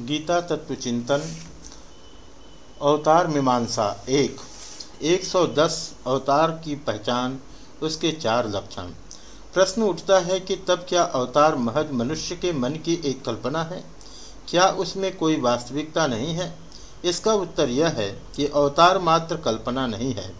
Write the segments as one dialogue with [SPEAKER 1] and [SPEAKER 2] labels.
[SPEAKER 1] गीता तत्व चिंतन, अवतार मीमांसा एक 110 अवतार की पहचान, उसके चार लक्षण। प्रश्न उठता है कि तब क्या अवतार महज मनुष्य के मन की एक कल्पना है? क्या उसमें कोई वास्तविकता नहीं है? इसका उत्तर यह है कि अवतार मात्र कल्पना नहीं है।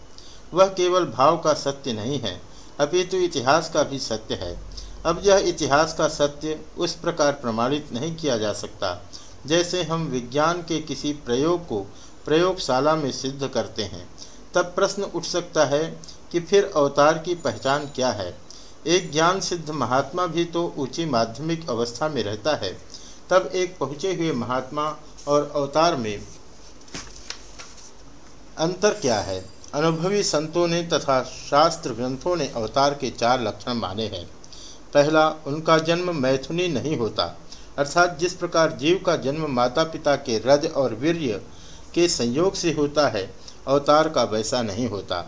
[SPEAKER 1] वह केवल भाव का सत्य नहीं है, अपितु इतिहास का भी सत्य है। अब यह इतिहास का सत्य उस प्रकार प्रमाणित नहीं किया जा सकता। जैसे हम विज्ञान के किसी प्रयोग को प्रयोगशाला में सिद्ध करते हैं, तब प्रश्न उठ सकता है कि फिर अवतार की पहचान क्या है। एक ज्ञान सिद्ध महात्मा भी तो ऊँची माध्यमिक अवस्था में रहता है, तब एक पहुँचे हुए महात्मा और अवतार में अंतर क्या है? अनुभवी संतों ने तथा शास्त्र ग्रंथों ने अवतार के चार लक्षण माने हैं। पहला, उनका जन्म मैथुनी नहीं होता। अर्थात जिस प्रकार जीव का जन्म माता पिता के रज और वीर्य के संयोग से होता है, अवतार का वैसा नहीं होता।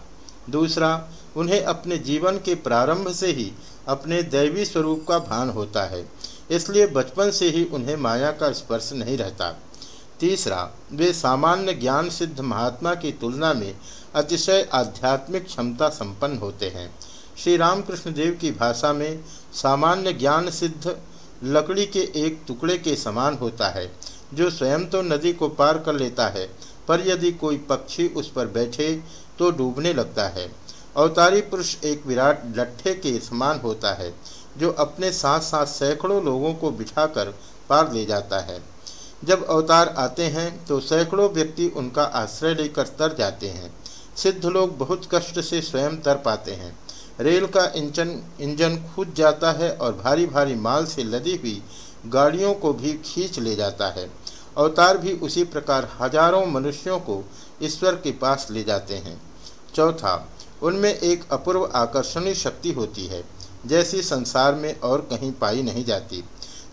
[SPEAKER 1] दूसरा, उन्हें अपने जीवन के प्रारंभ से ही अपने दैवी स्वरूप का भान होता है, इसलिए बचपन से ही उन्हें माया का स्पर्श नहीं रहता। तीसरा, वे सामान्य ज्ञान सिद्ध महात्मा की तुलना में अतिशय आध्यात्मिक क्षमता संपन्न होते हैं। श्री रामकृष्ण देव की भाषा में सामान्य ज्ञान सिद्ध लकड़ी के एक टुकड़े के समान होता है, जो स्वयं तो नदी को पार कर लेता है, पर यदि कोई पक्षी उस पर बैठे तो डूबने लगता है। अवतारी पुरुष एक विराट लट्ठे के समान होता है, जो अपने साथ साथ सैकड़ों लोगों को बिठाकर पार ले जाता है। जब अवतार आते हैं तो सैकड़ों व्यक्ति उनका आश्रय लेकर तर जाते हैं। सिद्ध लोग बहुत कष्ट से स्वयं तर पाते हैं। रेल का इंजन इंजन खुद जाता है और भारी भारी माल से लदी हुई गाड़ियों को भी खींच ले जाता है। अवतार भी उसी प्रकार हज़ारों मनुष्यों को ईश्वर के पास ले जाते हैं। चौथा, उनमें एक अपूर्व आकर्षणीय शक्ति होती है, जैसी संसार में और कहीं पाई नहीं जाती।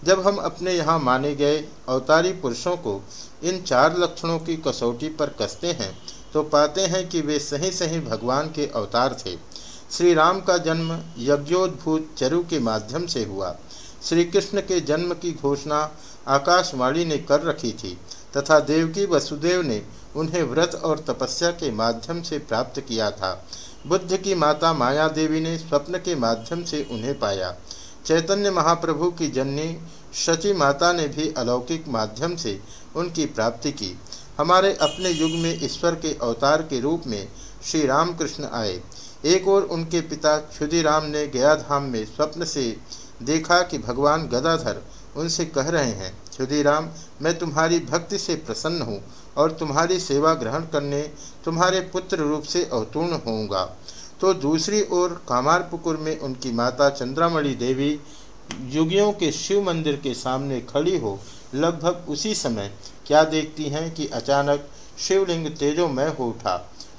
[SPEAKER 1] जब हम अपने यहाँ माने गए अवतारी पुरुषों को इन चार लक्षणों की कसौटी पर कसते हैं तो पाते हैं कि वे सही सही भगवान के अवतार थे। श्री राम का जन्म यज्ञोद्भूत चरु के माध्यम से हुआ। श्री कृष्ण के जन्म की घोषणा आकाशवाणी ने कर रखी थी तथा देवकी वसुदेव ने उन्हें व्रत और तपस्या के माध्यम से प्राप्त किया था। बुद्ध की माता माया देवी ने स्वप्न के माध्यम से उन्हें पाया। चैतन्य महाप्रभु की जननी शची माता ने भी अलौकिक माध्यम से उनकी प्राप्ति की। हमारे अपने युग में ईश्वर के अवतार के रूप में श्री रामकृष्ण आए। एक और उनके पिता क्षुदिराम ने गया धाम में स्वप्न से देखा कि भगवान गदाधर उनसे कह रहे हैं, क्षुदिराम, मैं तुम्हारी भक्ति से प्रसन्न हूँ और तुम्हारी सेवा ग्रहण करने तुम्हारे पुत्र रूप से अवतूर्ण होऊँगा तो दूसरी ओर कामारपुकुर में उनकी माता चंद्रामणि देवी युगियों के शिव मंदिर के सामने खड़ी हो लगभग उसी समय क्या देखती हैं कि अचानक शिवलिंग तेजोमय हो उठा।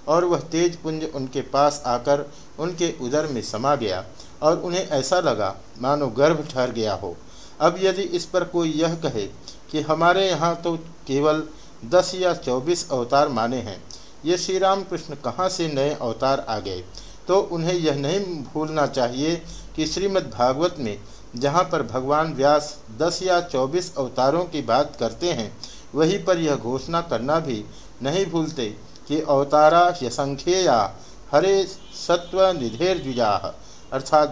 [SPEAKER 1] और वह तेज पुंज उनके पास आकर उनके उदर में समा गया और उन्हें ऐसा लगा, मानो गर्भ ठहर गया हो। अब यदि इस पर कोई यह कहे कि हमारे यहाँ तो केवल दस या चौबीस अवतार माने हैं, ये श्री राम कृष्ण कहाँ से नए अवतार आ गए? तो उन्हें यह नहीं भूलना चाहिए कि श्रीमद् भागवत में जहाँ पर भगवान व्यास दस या चौबीस अवतारों की बात करते हैं, वहीं पर यह घोषणा करना भी नहीं भूलते कि अवतारा यसंख्येया हरे सत्व निधेर द्विजा अर्थात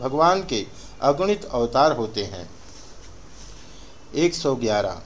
[SPEAKER 1] भगवान के अगणित अवतार होते हैं। 111